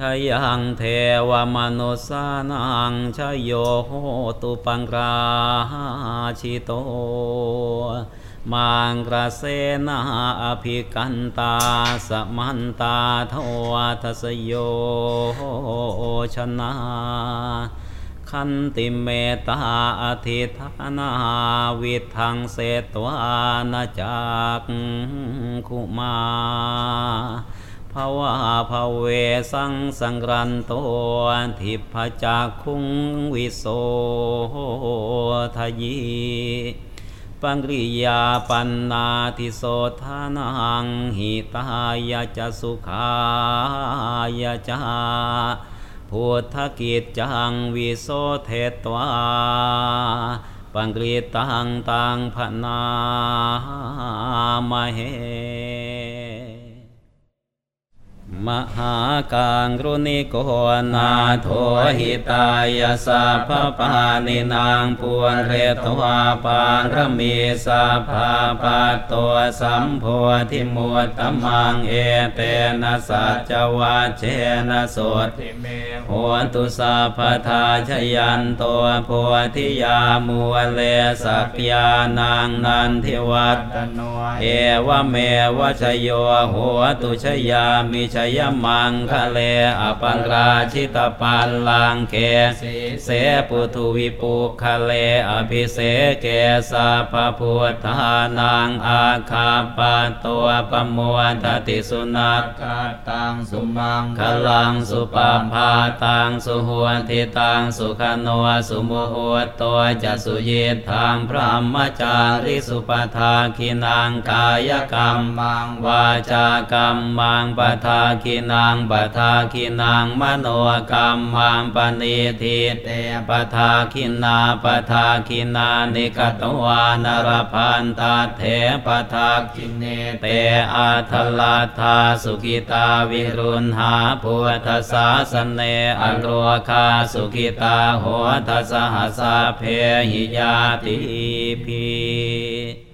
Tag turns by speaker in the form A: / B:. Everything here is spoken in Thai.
A: ทยังเทวมนุสานังชโยโหตุปังราชิโต มังกระเสนาอภิกันตาสมันตาทวัทสโยชนะขันติเมตตาอธิธานาวิทังเสตวานาจักขุมา ภาวะภาเวสังสังรันโตทิพจักคุงวิโสทยีปังริยาปันนาทิโสทานังหิตายาจะสุขายาจาพุทธกิจจังวิโสเทตวาปังกฤตังตังพนามเห มหากังรุณิโกนาโทหิตายาสัพพปานินางปวนเรตวาปารมีสัพพาปัตตัวสัมโพธิมุตตมังเอเตนะสัจวาเชนะสติเมโหตุสัพทาชยันตัวโพธิยามัวเลสักยานางนันทิวัตโนเอวเมวชโยหัวตุชยามิชยยมังคะเลอปังราชิตปัลลังเกเสปุทุวิปุคะเลอภิเสเกสัพพุทธานังอาคาปะตัวปมวทติสุนัก
B: กาตังสุมัง
A: ขลังสุปาพาตังสุหัวทิตังสุขโนสุโมโหตัวจะสุเยธามพระมจาริสุปทาคินังกายกรรม
B: มัง
A: วาจากรรมังปทาคินังปทาคินังมโนกรรมังปณิทิเตปทาคินาปทาคินานิกตวานรพันตาเถปทา
B: กินเน
A: เตอาทลาธาสุกิตาวิรุณหาพุทธสาสเนอโรคาสุกิตาโหทัสหสาเพหิยาติพี